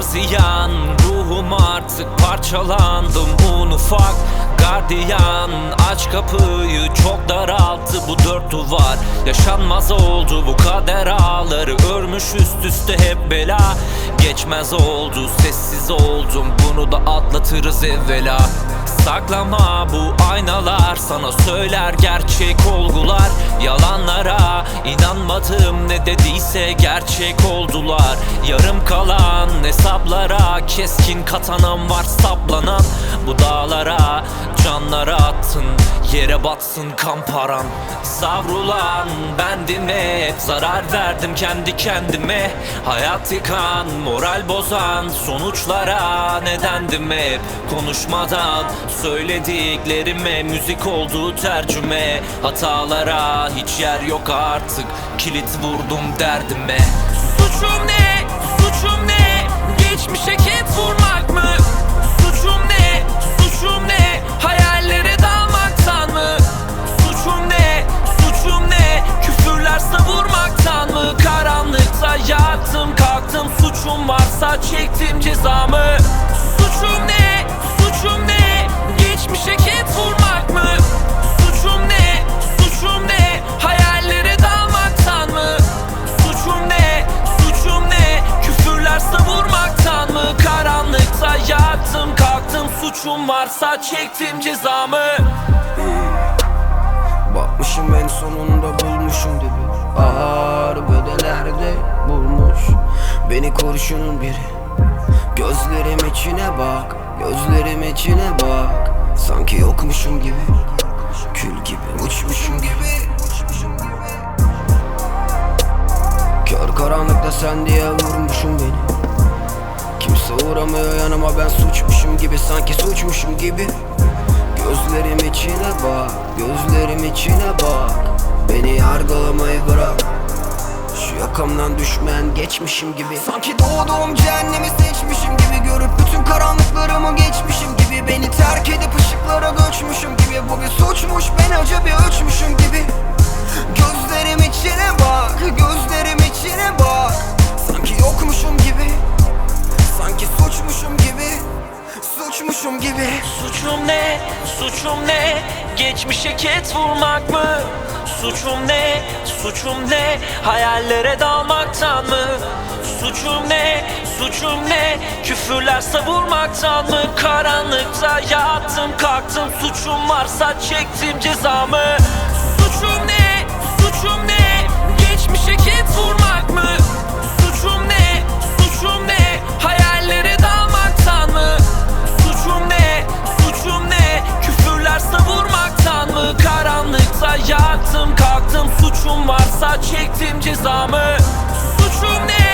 Ziyan. Ruhum artık parçalandım Un ufak gardiyan Aç kapıyı çok daralttı bu dört duvar. Yaşanmaz oldu bu kader ağları Örmüş üst üste hep bela. Geçmez oldu sessiz oldum Bunu da atlatırız evvela. Saklama bu aynalar Sana söyler gerçek olgular. Yalanlara inanmadım ne dediyse gerçek oldular. Yarım kalan hesaplara Keskin katanam var saplanan canlara attın Yere batsın kan paran Savrulan bendim hep Zarar verdim kendi kendime Hayat yıkan moral bozan Sonuçlara nedendim hep Konuşmadan söylediklerime Müzik oldu tercüme Hatalara hiç yer yok artık Kilit vurdum derdime Suçum ne? Suçum ne? Geçmişe ket vurmak mı? Varsa çektim cezamı Suçum ne? Suçum ne? Geçmişe ket vurmak mı? Suçum ne? Suçum ne? Hayallere dalmaktan mı? Suçum ne? Suçum ne? Küfürler savurmaktan mı? Karanlıkta yattım kalktım Suçum varsa çektim cezamı Bakmışım en sonunda bulmuşum dibi Ağır Beni kurşunun biri. Gözlerim içine bak Gözlerim içine bak. Sanki yokmuşum gibi Kül gibi uçmuşum gibi. Kör karanlıkta sen diye vurmuşum beni. Kimse uğramıyor yanıma ben suçmuşum gibi Sanki suçmuşum gibi. Gözlerim içine bak, gözlerim içine bak. Beni yargılamayı bırak Şu yakamdan düşmeyen geçmişim gibi Sanki doğduğum cehennemi seçmişim gibi Görüp bütün karanlıklarımı geçmişim gibi Beni terk edip ışıklara göçmüşüm gibi Bu bir suçmuş ben acı bir ölçmüşüm gibi Gözlerim içine bak, gözlerim içine bak Sanki yokmuşum gibi Sanki suçmuşum gibi Suçmuşum gibi Suçum ne? Suçum ne? Geçmişe ket vurmak mı? Suçum ne? Suçum ne? Hayallere dalmaktan mı? Suçum ne? Suçum ne? Küfürler savurmaktan mı? Karanlıkta yattım kalktım Suçum varsa çektim cezamı Suçum ne? Çektim cezamı Suçum ne?